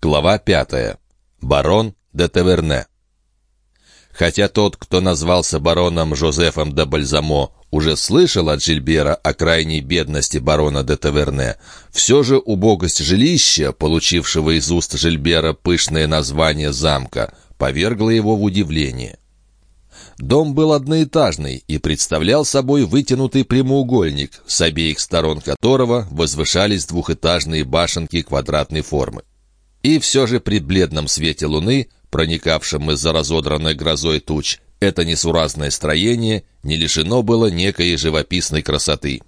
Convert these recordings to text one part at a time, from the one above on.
Глава пятая. Барон де Таверне. Хотя тот, кто назвался бароном Жозефом де Бальзамо, уже слышал от Жильбера о крайней бедности барона де Таверне, все же убогость жилища, получившего из уст Жильбера пышное название замка, повергла его в удивление. Дом был одноэтажный и представлял собой вытянутый прямоугольник, с обеих сторон которого возвышались двухэтажные башенки квадратной формы. И все же при бледном свете луны, проникавшем из-за разодранной грозой туч, это несуразное строение не лишено было некой живописной красоты.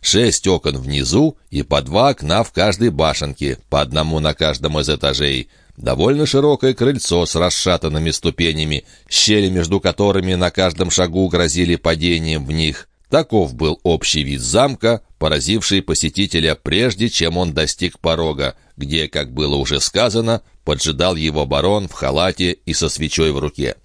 Шесть окон внизу и по два окна в каждой башенке, по одному на каждом из этажей. Довольно широкое крыльцо с расшатанными ступенями, щели между которыми на каждом шагу грозили падением в них. Таков был общий вид замка, поразивший посетителя прежде, чем он достиг порога, где, как было уже сказано, поджидал его барон в халате и со свечой в руке.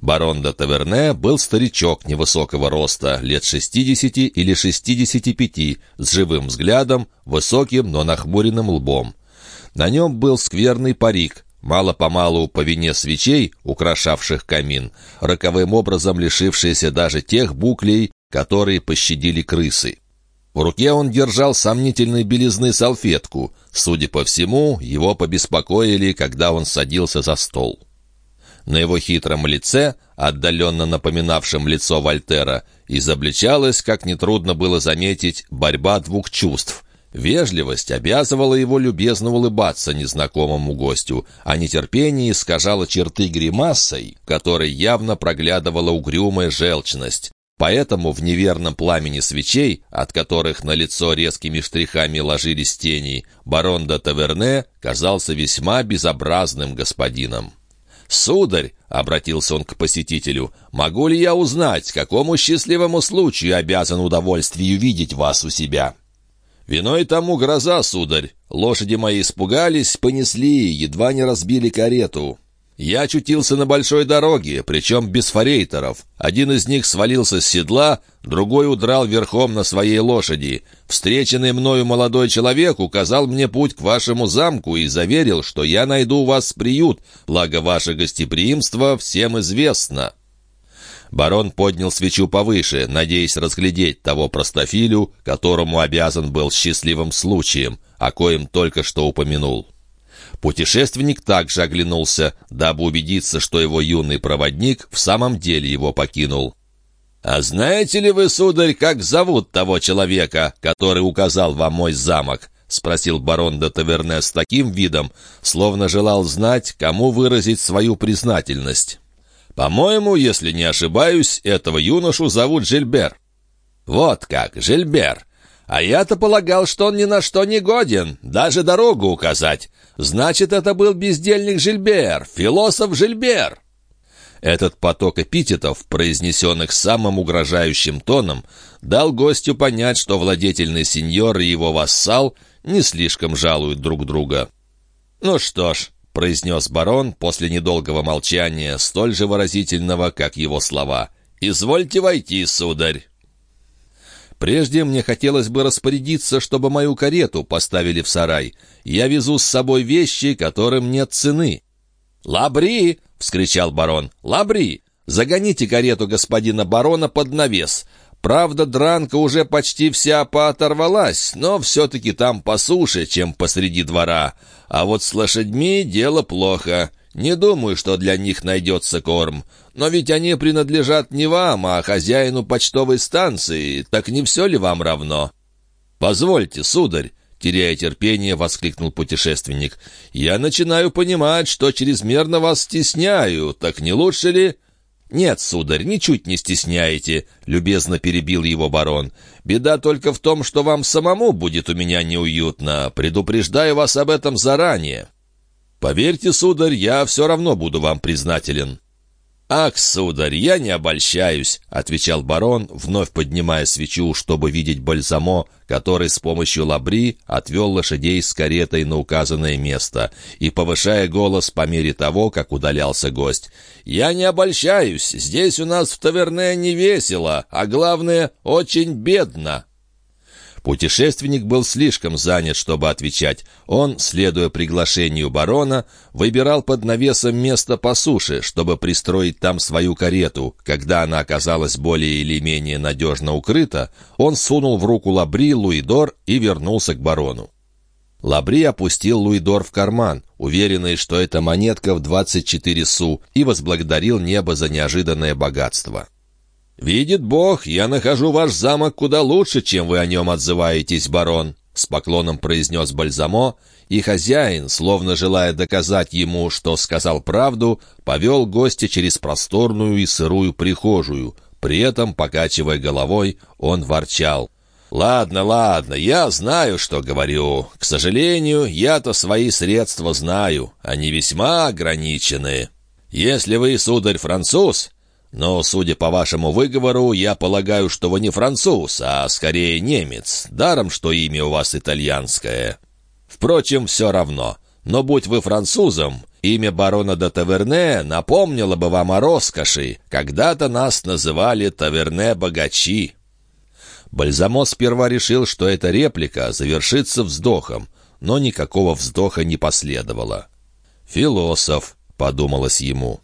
Барон де Таверне был старичок невысокого роста, лет 60 или 65, с живым взглядом, высоким, но нахмуренным лбом. На нем был скверный парик, мало-помалу по вине свечей, украшавших камин, роковым образом лишившийся даже тех буклей, которые пощадили крысы. В руке он держал сомнительной белизны салфетку. Судя по всему, его побеспокоили, когда он садился за стол. На его хитром лице, отдаленно напоминавшем лицо Вольтера, изобличалась, как нетрудно было заметить, борьба двух чувств. Вежливость обязывала его любезно улыбаться незнакомому гостю, а нетерпение искажало черты гримасой, которой явно проглядывала угрюмая желчность. Поэтому в неверном пламени свечей, от которых на лицо резкими штрихами ложились тени, барон де Таверне казался весьма безобразным господином. «Сударь», — обратился он к посетителю, — «могу ли я узнать, какому счастливому случаю обязан удовольствию видеть вас у себя?» «Виной тому гроза, сударь. Лошади мои испугались, понесли, едва не разбили карету. Я очутился на большой дороге, причем без форейтеров. Один из них свалился с седла, другой удрал верхом на своей лошади. Встреченный мною молодой человек указал мне путь к вашему замку и заверил, что я найду у вас приют, благо ваше гостеприимство всем известно». Барон поднял свечу повыше, надеясь разглядеть того простофилю, которому обязан был счастливым случаем, о коем только что упомянул. Путешественник также оглянулся, дабы убедиться, что его юный проводник в самом деле его покинул. «А знаете ли вы, сударь, как зовут того человека, который указал вам мой замок?» — спросил барон де Таверне с таким видом, словно желал знать, кому выразить свою признательность. «По-моему, если не ошибаюсь, этого юношу зовут Жильбер». «Вот как, Жильбер! А я-то полагал, что он ни на что не годен, даже дорогу указать. Значит, это был бездельник Жильбер, философ Жильбер. Этот поток эпитетов, произнесенных самым угрожающим тоном, дал гостю понять, что владетельный сеньор и его вассал не слишком жалуют друг друга. «Ну что ж», — произнес барон после недолгого молчания, столь же выразительного, как его слова, — «извольте войти, сударь». Прежде мне хотелось бы распорядиться, чтобы мою карету поставили в сарай. Я везу с собой вещи, которым нет цены». «Лабри!» — вскричал барон. «Лабри! Загоните карету господина барона под навес. Правда, дранка уже почти вся пооторвалась, но все-таки там по суше, чем посреди двора. А вот с лошадьми дело плохо. Не думаю, что для них найдется корм. Но ведь они принадлежат не вам, а хозяину почтовой станции. Так не все ли вам равно?» «Позвольте, сударь», — теряя терпение, воскликнул путешественник. «Я начинаю понимать, что чрезмерно вас стесняю. Так не лучше ли...» «Нет, сударь, ничуть не стесняете», — любезно перебил его барон. «Беда только в том, что вам самому будет у меня неуютно. Предупреждаю вас об этом заранее». Поверьте, сударь, я все равно буду вам признателен». «Ах, сударь, я не обольщаюсь», — отвечал барон, вновь поднимая свечу, чтобы видеть бальзамо, который с помощью лабри отвел лошадей с каретой на указанное место, и повышая голос по мере того, как удалялся гость. «Я не обольщаюсь, здесь у нас в таверне не весело, а главное, очень бедно». Путешественник был слишком занят, чтобы отвечать. Он, следуя приглашению барона, выбирал под навесом место по суше, чтобы пристроить там свою карету. Когда она оказалась более или менее надежно укрыта, он сунул в руку Лабри Луидор и вернулся к барону. Лабри опустил Луидор в карман, уверенный, что это монетка в 24 су, и возблагодарил небо за неожиданное богатство. «Видит Бог, я нахожу ваш замок куда лучше, чем вы о нем отзываетесь, барон», — с поклоном произнес Бальзамо, и хозяин, словно желая доказать ему, что сказал правду, повел гостя через просторную и сырую прихожую. При этом, покачивая головой, он ворчал. «Ладно, ладно, я знаю, что говорю. К сожалению, я-то свои средства знаю. Они весьма ограничены. Если вы, сударь, француз, но, судя по вашему выговору, я полагаю, что вы не француз, а скорее немец, даром, что имя у вас итальянское. Впрочем, все равно. Но будь вы французом, имя барона де Таверне напомнило бы вам о роскоши. Когда-то нас называли Таверне-богачи». Бальзамо сперва решил, что эта реплика завершится вздохом, но никакого вздоха не последовало. «Философ», — подумалось ему.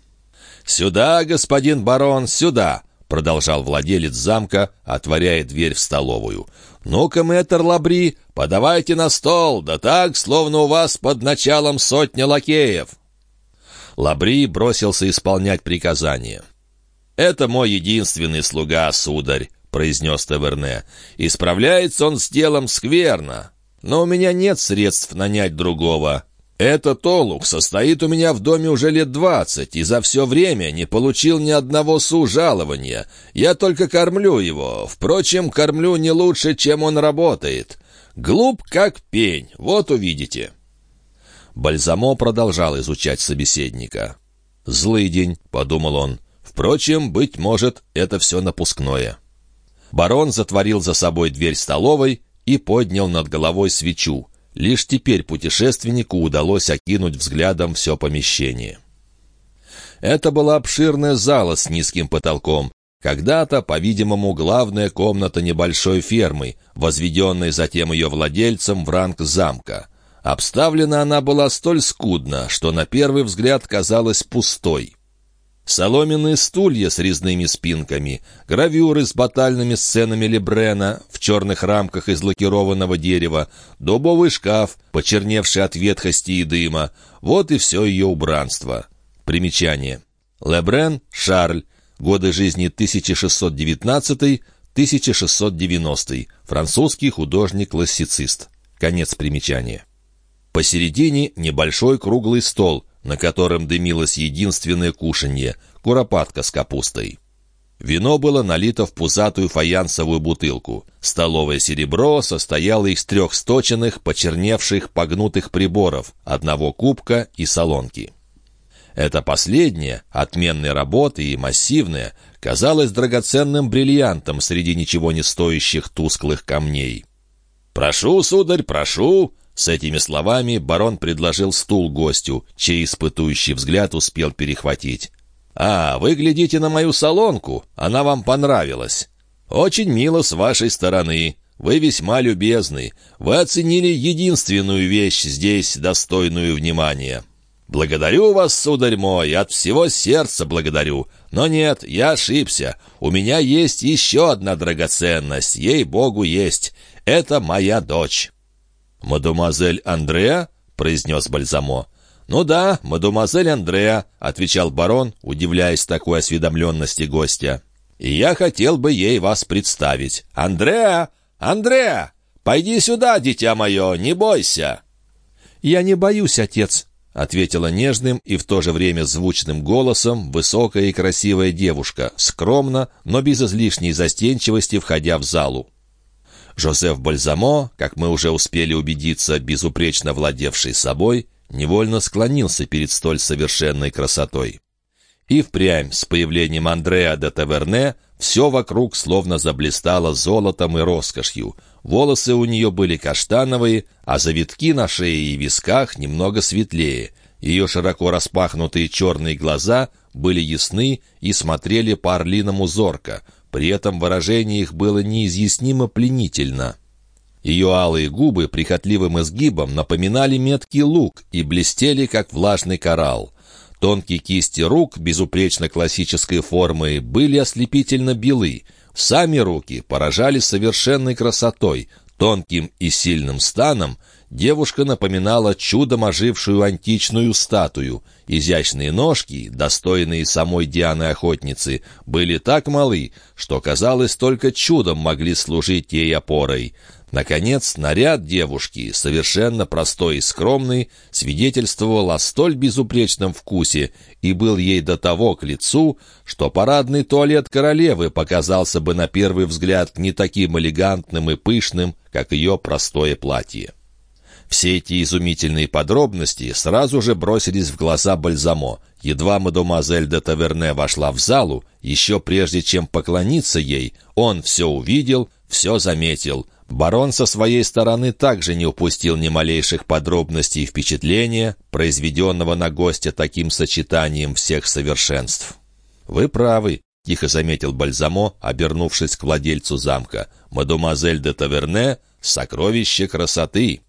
«Сюда, господин барон, сюда!» — продолжал владелец замка, отворяя дверь в столовую. «Ну-ка, мэтр Лабри, подавайте на стол, да так, словно у вас под началом сотня лакеев!» Лабри бросился исполнять приказание. «Это мой единственный слуга, сударь», — произнес Таверне. «Исправляется он с делом скверно, но у меня нет средств нанять другого. «Этот олух состоит у меня в доме уже лет двадцать, и за все время не получил ни одного су жалования. Я только кормлю его. Впрочем, кормлю не лучше, чем он работает. Глуп, как пень, вот увидите». Бальзамо продолжал изучать собеседника. «Злый день», — подумал он. «Впрочем, быть может, это все напускное». Барон затворил за собой дверь столовой и поднял над головой свечу. Лишь теперь путешественнику удалось окинуть взглядом все помещение. Это была обширная зала с низким потолком, когда-то, по-видимому, главная комната небольшой фермы, возведенной затем ее владельцем в ранг замка. Обставлена она была столь скудно, что на первый взгляд казалась пустой соломенные стулья с резными спинками, гравюры с батальными сценами Лебрена в черных рамках из лакированного дерева, дубовый шкаф, почерневший от ветхости и дыма. Вот и все ее убранство. Примечание. Лебрен Шарль. Годы жизни 1619-1690. Французский художник-классицист. Конец примечания. Посередине небольшой круглый стол — на котором дымилось единственное кушанье — куропатка с капустой. Вино было налито в пузатую фаянсовую бутылку. Столовое серебро состояло из трех сточенных, почерневших, погнутых приборов, одного кубка и солонки. Это последнее, отменной работы и массивное, казалось драгоценным бриллиантом среди ничего не стоящих тусклых камней. «Прошу, сударь, прошу!» С этими словами барон предложил стул гостю, чей испытующий взгляд успел перехватить. «А, вы глядите на мою салонку, она вам понравилась. Очень мило с вашей стороны. Вы весьма любезны. Вы оценили единственную вещь здесь, достойную внимания. Благодарю вас, сударь мой, от всего сердца благодарю. Но нет, я ошибся. У меня есть еще одна драгоценность, ей-богу есть. Это моя дочь». «Мадемуазель Андреа?» — произнес Бальзамо. «Ну да, мадемуазель Андреа», — отвечал барон, удивляясь такой осведомленности гостя. «И я хотел бы ей вас представить. Андреа! Андреа! Пойди сюда, дитя мое, не бойся!» «Я не боюсь, отец», — ответила нежным и в то же время звучным голосом высокая и красивая девушка, скромно, но без излишней застенчивости, входя в залу. Жозеф Бальзамо, как мы уже успели убедиться, безупречно владевший собой, невольно склонился перед столь совершенной красотой. И впрямь, с появлением Андреа де Таверне, все вокруг словно заблистало золотом и роскошью. Волосы у нее были каштановые, а завитки на шее и висках немного светлее. Ее широко распахнутые черные глаза были ясны и смотрели по-орлиному зорко — при этом выражение их было неизъяснимо пленительно. Ее алые губы прихотливым изгибом напоминали меткий лук и блестели, как влажный коралл. Тонкие кисти рук безупречно классической формы были ослепительно белы. Сами руки поражали совершенной красотой, тонким и сильным станом, девушка напоминала чудом ожившую античную статую. Изящные ножки, достойные самой Дианы-охотницы, были так малы, что, казалось, только чудом могли служить ей опорой. Наконец, наряд девушки, совершенно простой и скромный, свидетельствовал о столь безупречном вкусе и был ей до того к лицу, что парадный туалет королевы показался бы на первый взгляд не таким элегантным и пышным, как ее простое платье. Все эти изумительные подробности сразу же бросились в глаза Бальзамо. Едва мадемуазель де Таверне вошла в залу, еще прежде чем поклониться ей, он все увидел, все заметил — Барон со своей стороны также не упустил ни малейших подробностей и впечатления, произведенного на гостя таким сочетанием всех совершенств. «Вы правы», — тихо заметил Бальзамо, обернувшись к владельцу замка. «Мадемуазель де Таверне — сокровище красоты».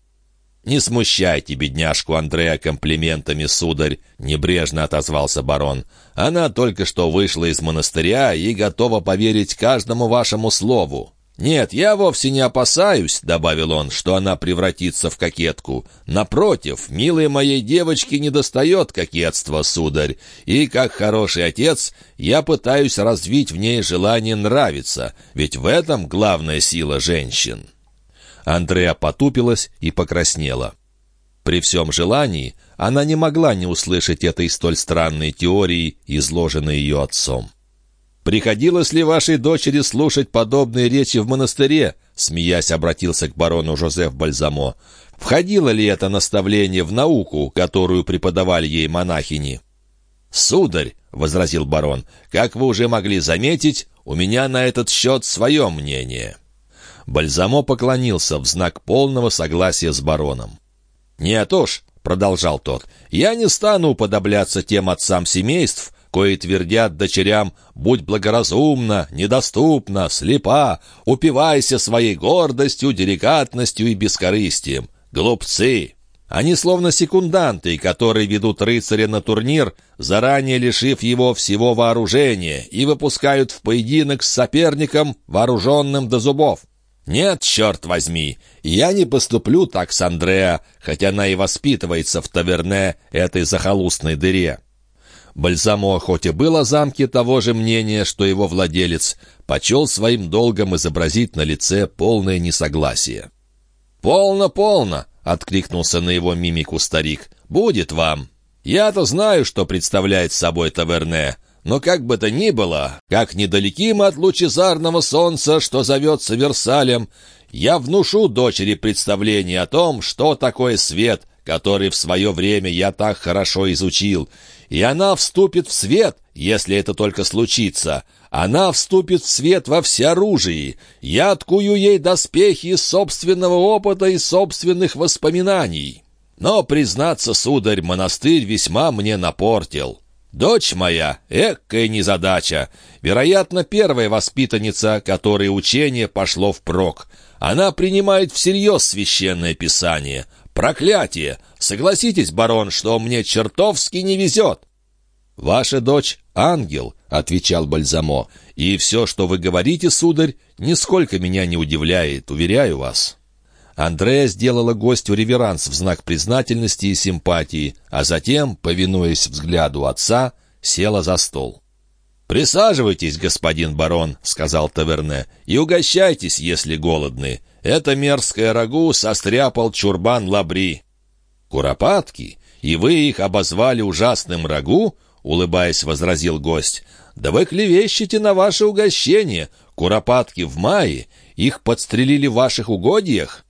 «Не смущайте бедняжку Андрея комплиментами, сударь», — небрежно отозвался барон. «Она только что вышла из монастыря и готова поверить каждому вашему слову. «Нет, я вовсе не опасаюсь», — добавил он, — «что она превратится в кокетку. Напротив, милой моей девочке недостает кокетства, сударь, и, как хороший отец, я пытаюсь развить в ней желание нравиться, ведь в этом главная сила женщин». Андреа потупилась и покраснела. При всем желании она не могла не услышать этой столь странной теории, изложенной ее отцом. «Приходилось ли вашей дочери слушать подобные речи в монастыре?» Смеясь, обратился к барону Жозеф Бальзамо. «Входило ли это наставление в науку, которую преподавали ей монахини?» «Сударь», — возразил барон, — «как вы уже могли заметить, у меня на этот счет свое мнение». Бальзамо поклонился в знак полного согласия с бароном. «Нет уж», — продолжал тот, — «я не стану уподобляться тем отцам семейств, кои твердят дочерям «Будь благоразумна, недоступна, слепа, упивайся своей гордостью, деликатностью и бескорыстием». Глупцы! Они словно секунданты, которые ведут рыцаря на турнир, заранее лишив его всего вооружения, и выпускают в поединок с соперником, вооруженным до зубов. «Нет, черт возьми, я не поступлю так с Андреа, хотя она и воспитывается в таверне этой захолустной дыре». Бальзамо хоть и был замке того же мнения, что его владелец, почел своим долгом изобразить на лице полное несогласие. «Полно, полно!» — откликнулся на его мимику старик. «Будет вам! Я-то знаю, что представляет собой таверне, но как бы то ни было, как недалеки мы от лучезарного солнца, что зовется Версалем, я внушу дочери представление о том, что такое свет, который в свое время я так хорошо изучил, и она вступит в свет, если это только случится. Она вступит в свет во всеоружии. Я откую ей доспехи из собственного опыта и собственных воспоминаний. Но, признаться, сударь, монастырь весьма мне напортил. Дочь моя, экая незадача, вероятно, первая воспитанница, которой учение пошло впрок. Она принимает всерьез священное писание — Проклятие! Согласитесь, барон, что мне чертовски не везет!» «Ваша дочь — ангел», — отвечал Бальзамо, «и все, что вы говорите, сударь, нисколько меня не удивляет, уверяю вас». Андрея сделала гостю реверанс в знак признательности и симпатии, а затем, повинуясь взгляду отца, села за стол. «Присаживайтесь, господин барон», — сказал Таверне, — «и угощайтесь, если голодны. Это мерзкое рагу состряпал чурбан Лабри». «Куропатки? И вы их обозвали ужасным рагу?» — улыбаясь, возразил гость. «Да вы клевещете на ваше угощение. Куропатки в мае. Их подстрелили в ваших угодьях?»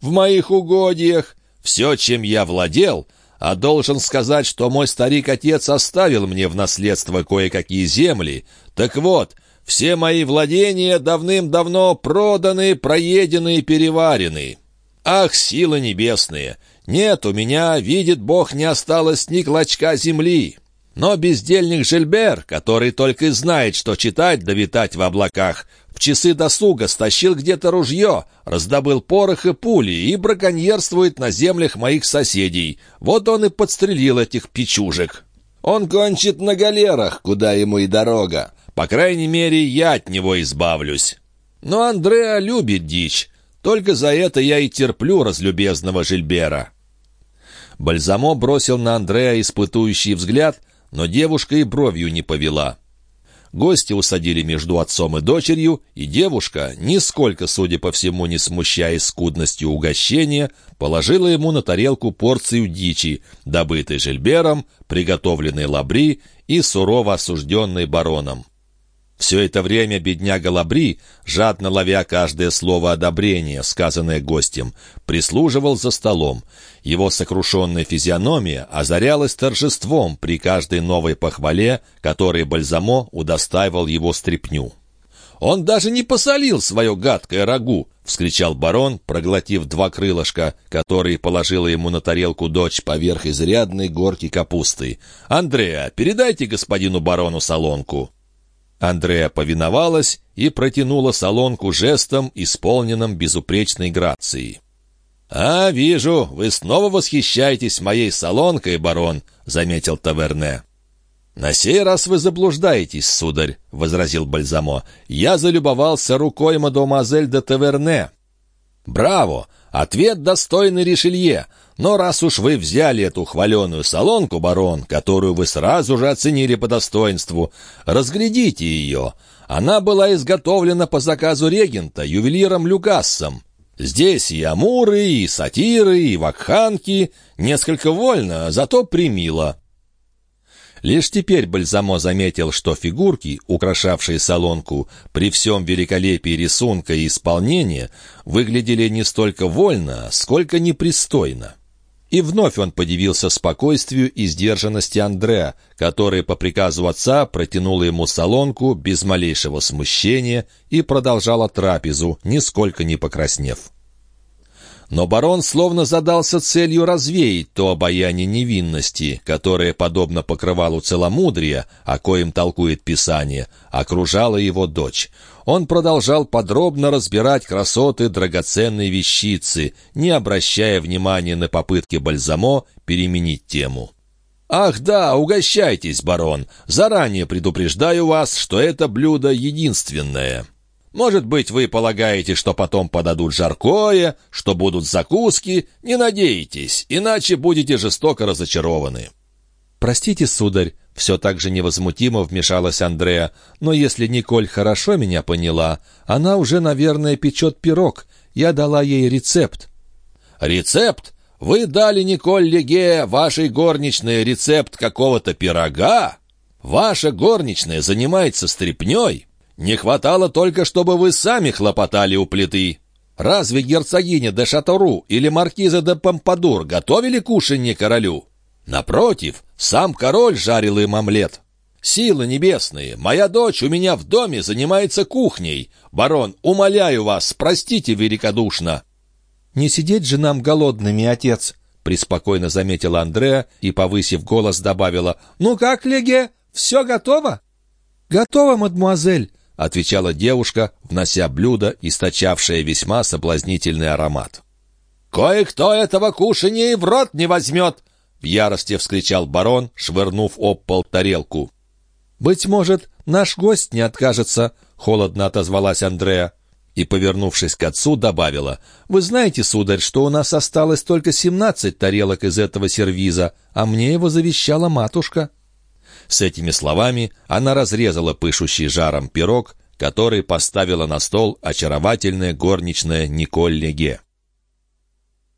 «В моих угодьях. Все, чем я владел, а должен сказать, что мой старик-отец оставил мне в наследство кое-какие земли. Так вот, все мои владения давным-давно проданы, проедены и переварены. Ах, силы небесные! Нет, у меня, видит Бог, не осталось ни клочка земли. Но бездельник Жильбер, который только и знает, что читать да витать в облаках, В часы досуга стащил где-то ружье, раздобыл порох и пули и браконьерствует на землях моих соседей. Вот он и подстрелил этих печужек. Он кончит на галерах, куда ему и дорога. По крайней мере, я от него избавлюсь. Но Андреа любит дичь. Только за это я и терплю разлюбезного Жильбера». Бальзамо бросил на Андреа испытующий взгляд, но девушка и бровью не повела. Гости усадили между отцом и дочерью, и девушка, нисколько, судя по всему, не смущаясь скудностью угощения, положила ему на тарелку порцию дичи, добытой Жильбером, приготовленной лабри и сурово осужденной бароном. Все это время бедняга Лабри, жадно ловя каждое слово одобрения, сказанное гостем, прислуживал за столом. Его сокрушенная физиономия озарялась торжеством при каждой новой похвале, которой Бальзамо удостаивал его стряпню. «Он даже не посолил свое гадкое рагу!» — вскричал барон, проглотив два крылышка, которые положила ему на тарелку дочь поверх изрядной горки капусты. «Андреа, передайте господину барону солонку!» Андреа повиновалась и протянула солонку жестом, исполненным безупречной грацией. «А, вижу, вы снова восхищаетесь моей солонкой, барон», — заметил Таверне. «На сей раз вы заблуждаетесь, сударь», — возразил Бальзамо. «Я залюбовался рукой мадемуазель де Таверне». «Браво! Ответ достойный Ришелье. Но раз уж вы взяли эту хваленую солонку, барон, которую вы сразу же оценили по достоинству, разглядите ее. Она была изготовлена по заказу регента, ювелиром Люгассом. Здесь и амуры, и сатиры, и вакханки. Несколько вольно, зато примило. Лишь теперь Бальзамо заметил, что фигурки, украшавшие салонку, при всем великолепии рисунка и исполнения, выглядели не столько вольно, сколько непристойно. И вновь он подивился спокойствию и сдержанности Андреа, который по приказу отца протянул ему солонку без малейшего смущения и продолжала трапезу, нисколько не покраснев. Но барон словно задался целью развеять то обаяние невинности, которое, подобно покрывалу целомудрия, о коем толкует Писание, окружала его дочь. Он продолжал подробно разбирать красоты драгоценной вещицы, не обращая внимания на попытки Бальзамо переменить тему. «Ах да, угощайтесь, барон! Заранее предупреждаю вас, что это блюдо единственное!» Может быть, вы полагаете, что потом подадут жаркое, что будут закуски. Не надейтесь, иначе будете жестоко разочарованы». «Простите, сударь», — все так же невозмутимо вмешалась Андреа, «но если Николь хорошо меня поняла, она уже, наверное, печет пирог. Я дала ей рецепт». «Рецепт? Вы дали Николь Леге, вашей горничной, рецепт какого-то пирога? Ваша горничная занимается стряпнёй?» Не хватало только, чтобы вы сами хлопотали у плиты. Разве герцогиня де Шатору или маркиза де Помпадур готовили кушанье королю? Напротив, сам король жарил им омлет. Силы небесные, моя дочь у меня в доме занимается кухней. Барон, умоляю вас, простите великодушно». «Не сидеть же нам голодными, отец», — преспокойно заметила Андреа и, повысив голос, добавила. «Ну как, Леге, все готово?» «Готово, мадемуазель», — отвечала девушка, внося блюдо, источавшее весьма соблазнительный аромат. «Кое-кто этого кушанья и в рот не возьмет!» — в ярости вскричал барон, швырнув об пол тарелку. «Быть может, наш гость не откажется», — холодно отозвалась Андреа. И, повернувшись к отцу, добавила, «Вы знаете, сударь, что у нас осталось только семнадцать тарелок из этого сервиза, а мне его завещала матушка». С этими словами она разрезала пышущий жаром пирог, который поставила на стол очаровательная горничная Николь Леге.